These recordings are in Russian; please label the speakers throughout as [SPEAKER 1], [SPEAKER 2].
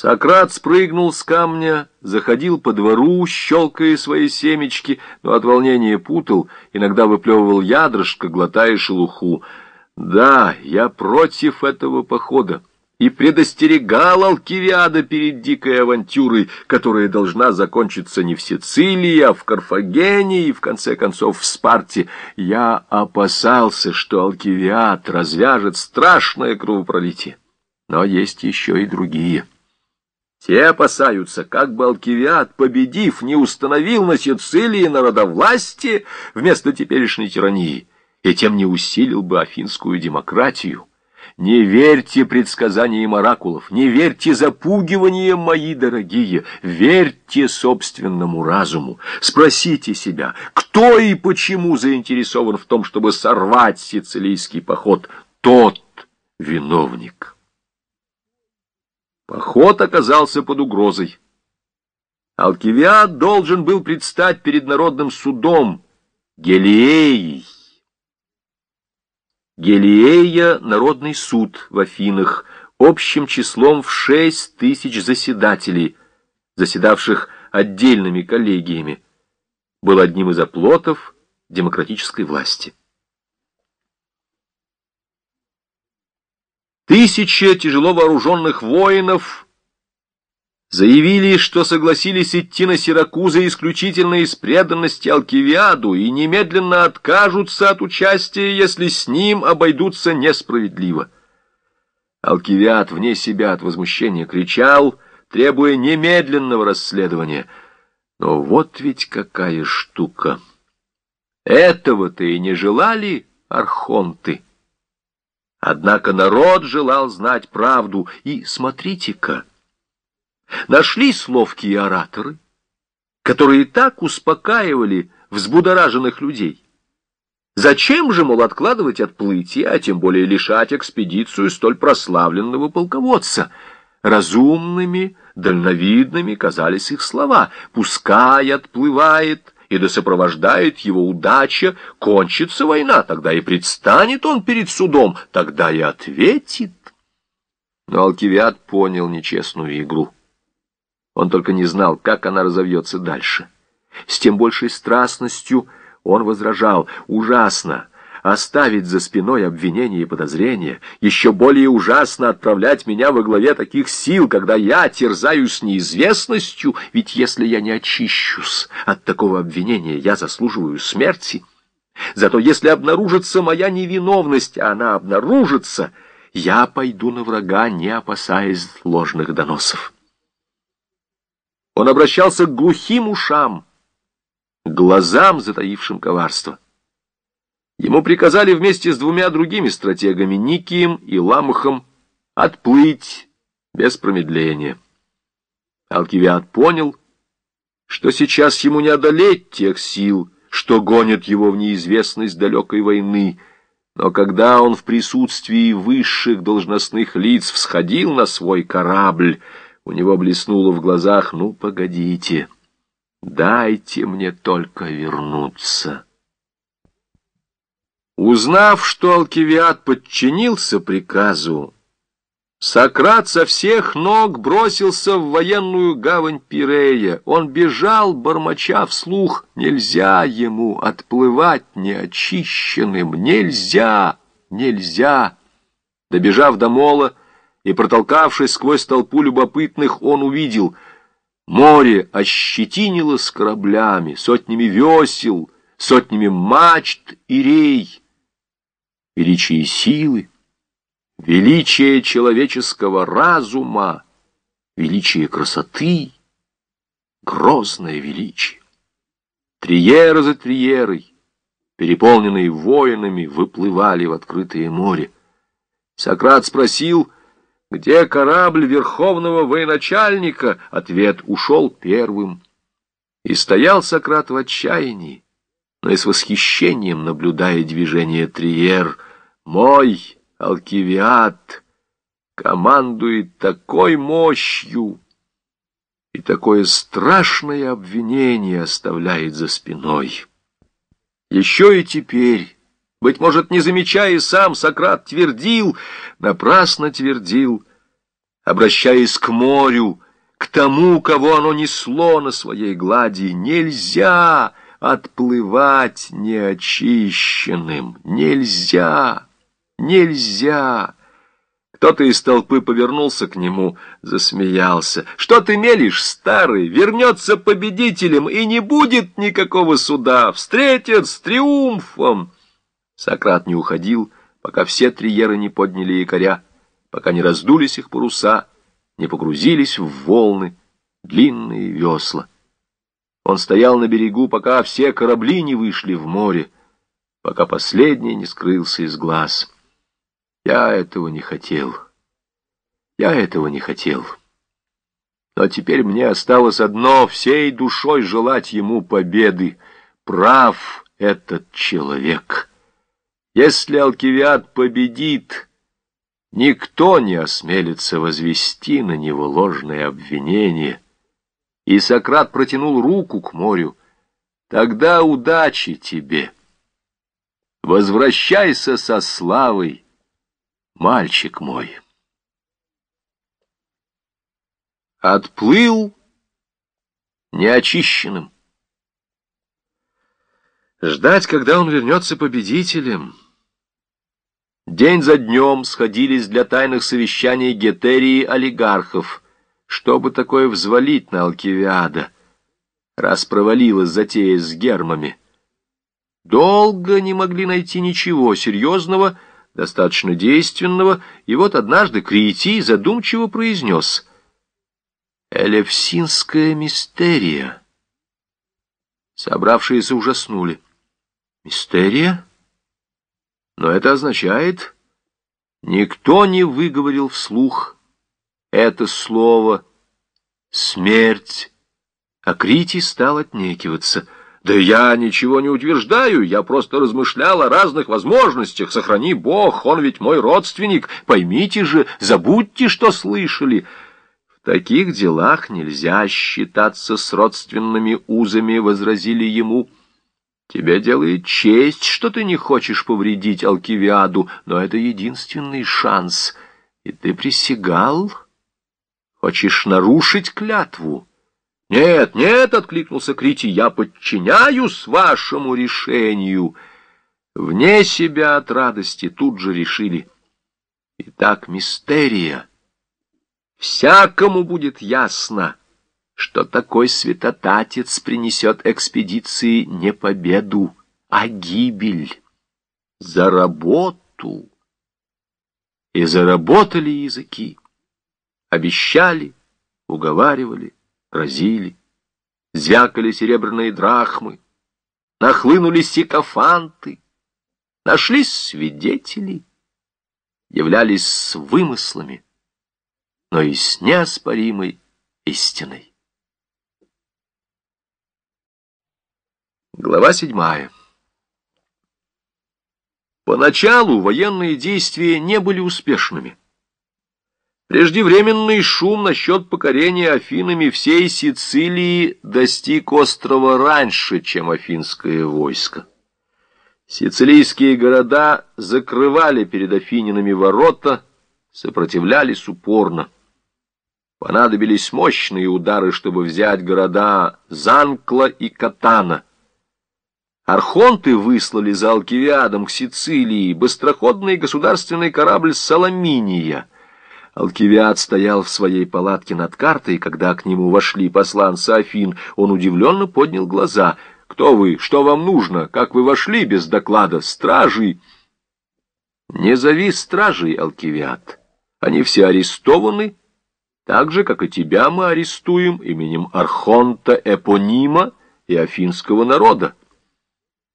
[SPEAKER 1] Сократ спрыгнул с камня, заходил по двору, щелкая свои семечки, но от волнения путал, иногда выплевывал ядрышко, глотая шелуху. Да, я против этого похода и предостерегал Алкивиада перед дикой авантюрой, которая должна закончиться не в Сицилии, а в Карфагене и, в конце концов, в Спарте. Я опасался, что Алкивиад развяжет страшное кровопролитие. Но есть еще и другие. Те опасаются, как бы Алкивиад, победив, не установил на Сицилии народовластие вместо теперешней тирании, и тем не усилил бы афинскую демократию. Не верьте предсказаниям оракулов, не верьте запугиваниям, мои дорогие, верьте собственному разуму. Спросите себя, кто и почему заинтересован в том, чтобы сорвать сицилийский поход? Тот виновник. Поход оказался под угрозой. Алкивиад должен был предстать перед народным судом Гелиеей. Гелиея — народный суд в Афинах, общим числом в шесть тысяч заседателей, заседавших отдельными коллегиями, был одним из оплотов демократической власти. Тысяча тяжело вооруженных воинов заявили, что согласились идти на Сиракузы исключительно из преданности Алкивиаду и немедленно откажутся от участия, если с ним обойдутся несправедливо. Алкивиад вне себя от возмущения кричал, требуя немедленного расследования. Но вот ведь какая штука! Этого-то и не желали архонты. Однако народ желал знать правду, и смотрите-ка, нашлись ловкие ораторы, которые так успокаивали взбудораженных людей. Зачем же, мол, откладывать отплытие, а тем более лишать экспедицию столь прославленного полководца? Разумными, дальновидными казались их слова. Пускай отплывает, и да сопровождает его удача, кончится война, тогда и предстанет он перед судом, тогда и ответит. Но Алкивиад понял нечестную игру. Он только не знал, как она разовьется дальше. С тем большей страстностью он возражал «Ужасно! Оставить за спиной обвинения и подозрения, еще более ужасно отправлять меня во главе таких сил, когда я терзаюсь неизвестностью, ведь если я не очищусь от такого обвинения, я заслуживаю смерти. Зато если обнаружится моя невиновность, а она обнаружится, я пойду на врага, не опасаясь ложных доносов. Он обращался к глухим ушам, глазам, затаившим коварство. Ему приказали вместе с двумя другими стратегами, Никием и Ламахом, отплыть без промедления. Алкивиад понял, что сейчас ему не одолеть тех сил, что гонят его в неизвестность далекой войны, но когда он в присутствии высших должностных лиц всходил на свой корабль, у него блеснуло в глазах «Ну, погодите, дайте мне только вернуться». Узнав, что Алкивиад подчинился приказу, Сократ со всех ног бросился в военную гавань Пирея. Он бежал, бормоча вслух, нельзя ему отплывать неочищенным, нельзя, нельзя. Добежав до мола и протолкавшись сквозь толпу любопытных, он увидел — Море ощетинило с кораблями, сотнями весел, сотнями мачт и рей величие силы, величие человеческого разума, величие красоты, грозное величие. Триера за триерой, переполненные воинами, выплывали в открытое море. Сократ спросил, где корабль верховного военачальника? Ответ ушел первым. И стоял Сократ в отчаянии, но и с восхищением наблюдая движение Триер. «Мой Алкивиад командует такой мощью!» и такое страшное обвинение оставляет за спиной. Еще и теперь, быть может, не замечая сам, Сократ твердил, напрасно твердил, обращаясь к морю, к тому, кого оно несло на своей глади. Нельзя отплывать неочищенным, нельзя, нельзя. Кто-то из толпы повернулся к нему, засмеялся. «Что ты мелешь, старый? Вернется победителем, и не будет никакого суда. Встретят с триумфом!» Сократ не уходил, пока все триеры не подняли якоря, пока не раздулись их паруса, не погрузились в волны длинные весла. Он стоял на берегу, пока все корабли не вышли в море, пока последний не скрылся из глаз. Я этого не хотел. Я этого не хотел. Но теперь мне осталось одно — всей душой желать ему победы. Прав этот человек. Если Алкивиад победит, никто не осмелится возвести на него ложное обвинение. И Сократ протянул руку к морю. Тогда удачи тебе. Возвращайся со славой, мальчик мой. Отплыл неочищенным. Ждать, когда он вернется победителем. День за днем сходились для тайных совещаний гетерии олигархов, чтобы такое взвалить на Алкивиада, раз провалилась затея с гермами. Долго не могли найти ничего серьезного, достаточно действенного, и вот однажды Криетий задумчиво произнес «Элевсинская мистерия». Собравшиеся ужаснули. «Мистерия?» Но это означает, никто не выговорил вслух это слово «смерть». А Критий стал отнекиваться — да я ничего не утверждаю, я просто размышлял о разных возможностях. Сохрани Бог, он ведь мой родственник. Поймите же, забудьте, что слышали. В таких делах нельзя считаться с родственными узами, возразили ему. Тебе делает честь, что ты не хочешь повредить Алкивиаду, но это единственный шанс. И ты присягал? Хочешь нарушить клятву? «Нет, нет!» — откликнулся Крити, — «я подчиняюсь вашему решению». Вне себя от радости тут же решили. Итак, мистерия. Всякому будет ясно, что такой святотатец принесет экспедиции не победу, а гибель. За работу. И заработали языки. Обещали, уговаривали разили, звякали серебряные драхмы, нахлынули сикофанты, нашлись свидетели, являлись с вымыслами, но и с неоспоримой истиной. Глава седьмая. Поначалу военные действия не были успешными. Преждевременный шум насчет покорения Афинами всей Сицилии достиг острова раньше, чем афинское войско. Сицилийские города закрывали перед афининами ворота, сопротивлялись упорно. Понадобились мощные удары, чтобы взять города Занкла и Катана. Архонты выслали за Алкивиадом к Сицилии быстроходный государственный корабль «Соломиния», Алкивиад стоял в своей палатке над картой, и когда к нему вошли посланцы Афин, он удивленно поднял глаза. «Кто вы? Что вам нужно? Как вы вошли без доклада? Стражи!» «Не зови стражей, Алкивиад. Они все арестованы, так же, как и тебя мы арестуем именем Архонта Эпонима и афинского народа.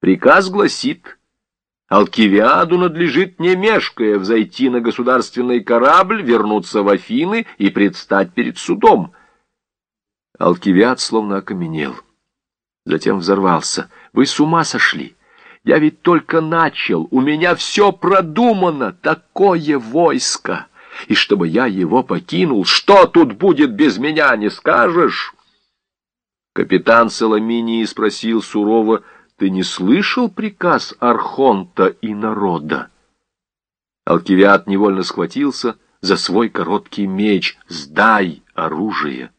[SPEAKER 1] Приказ гласит...» Алкивиаду надлежит, не мешкая, взойти на государственный корабль, вернуться в Афины и предстать перед судом. Алкивиад словно окаменел. Затем взорвался. «Вы с ума сошли! Я ведь только начал, у меня все продумано, такое войско! И чтобы я его покинул, что тут будет без меня, не скажешь?» Капитан Соломинии спросил сурово, — ты не слышал приказ Архонта и народа? Алкивиад невольно схватился за свой короткий меч. Сдай оружие.